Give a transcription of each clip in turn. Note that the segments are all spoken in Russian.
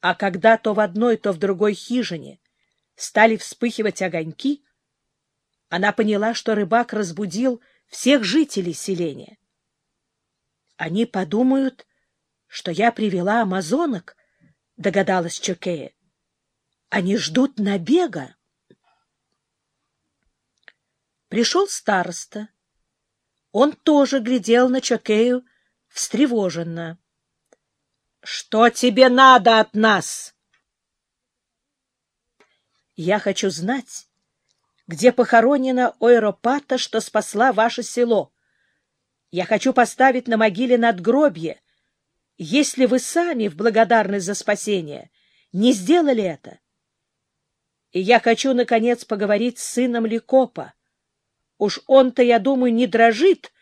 А когда то в одной, то в другой хижине стали вспыхивать огоньки, она поняла, что рыбак разбудил всех жителей селения. Они подумают, что я привела амазонок, — догадалась Чокея. Они ждут набега. Пришел староста. Он тоже глядел на Чокею встревоженно. — Что тебе надо от нас? — Я хочу знать, где похоронена Ойропата, что спасла ваше село. Я хочу поставить на могиле надгробье, если вы сами в благодарность за спасение не сделали это. И я хочу, наконец, поговорить с сыном Ликопа. Уж он-то, я думаю, не дрожит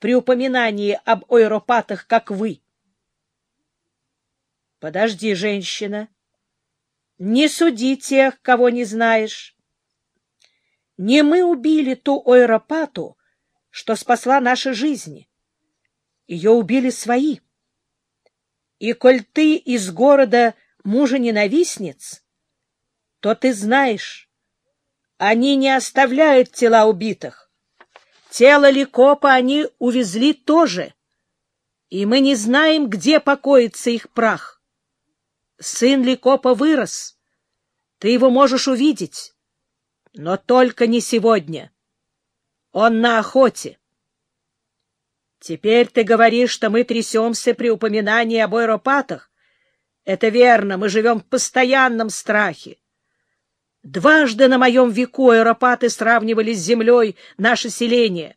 при упоминании об ойропатах, как вы. Подожди, женщина. Не суди тех, кого не знаешь. Не мы убили ту ойропату, что спасла наши жизни. Ее убили свои. И коль ты из города мужа-ненавистниц, то ты знаешь, они не оставляют тела убитых. Тело Ликопа они увезли тоже, и мы не знаем, где покоится их прах. Сын Ликопа вырос, ты его можешь увидеть, но только не сегодня. Он на охоте. Теперь ты говоришь, что мы трясемся при упоминании об аэропатах. Это верно, мы живем в постоянном страхе. Дважды на моем веку аэропаты сравнивали с землей наше селение,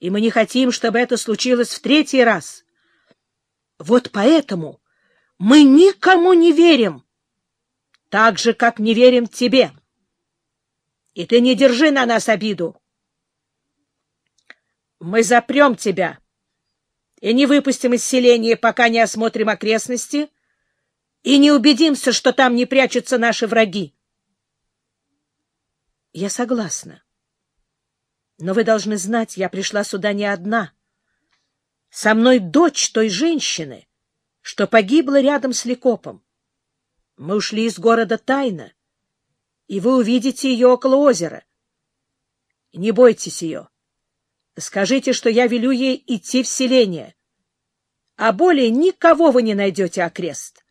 и мы не хотим, чтобы это случилось в третий раз. Вот поэтому мы никому не верим, так же, как не верим тебе. И ты не держи на нас обиду. Мы запрем тебя и не выпустим из селения, пока не осмотрим окрестности и не убедимся, что там не прячутся наши враги. Я согласна. Но вы должны знать, я пришла сюда не одна. Со мной дочь той женщины, что погибла рядом с Ликопом. Мы ушли из города тайно, и вы увидите ее около озера. Не бойтесь ее. Скажите, что я велю ей идти в селение, а более никого вы не найдете окрест.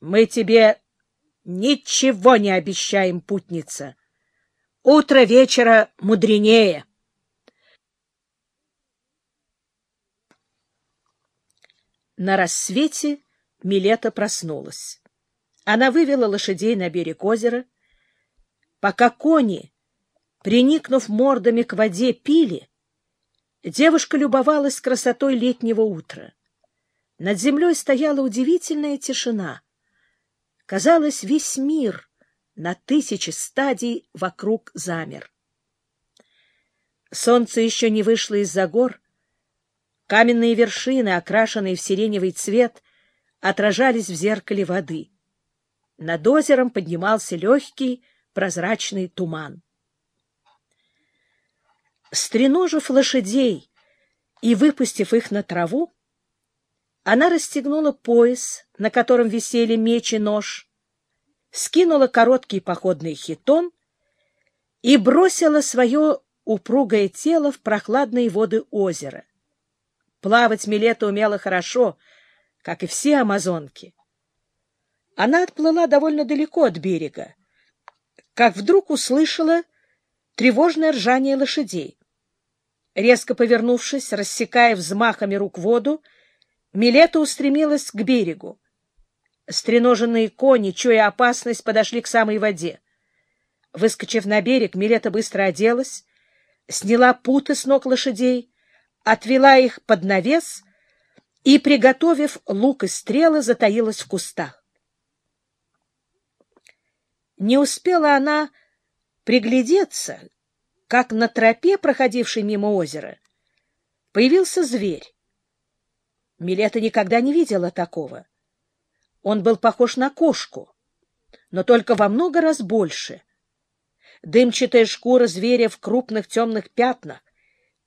Мы тебе ничего не обещаем, путница. Утро вечера мудренее. На рассвете Милета проснулась. Она вывела лошадей на берег озера. Пока кони, приникнув мордами к воде, пили, девушка любовалась красотой летнего утра. Над землей стояла удивительная тишина. Казалось, весь мир на тысячи стадий вокруг замер. Солнце еще не вышло из-за гор, Каменные вершины, окрашенные в сиреневый цвет, отражались в зеркале воды. Над озером поднимался легкий прозрачный туман. Стреножив лошадей и выпустив их на траву, она расстегнула пояс, на котором висели меч и нож, скинула короткий походный хитон и бросила свое упругое тело в прохладные воды озера. Плавать Милета умела хорошо, как и все амазонки. Она отплыла довольно далеко от берега, как вдруг услышала тревожное ржание лошадей. Резко повернувшись, рассекая взмахами рук воду, Милета устремилась к берегу. Стреноженные кони, чуя опасность, подошли к самой воде. Выскочив на берег, Милета быстро оделась, сняла путы с ног лошадей отвела их под навес и, приготовив лук и стрелы, затаилась в кустах. Не успела она приглядеться, как на тропе, проходившей мимо озера, появился зверь. Милета никогда не видела такого. Он был похож на кошку, но только во много раз больше. Дымчатая шкура зверя в крупных темных пятнах,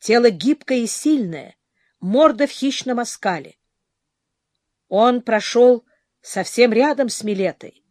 тело гибкое и сильное, морда в хищном оскале. Он прошел совсем рядом с Милетой.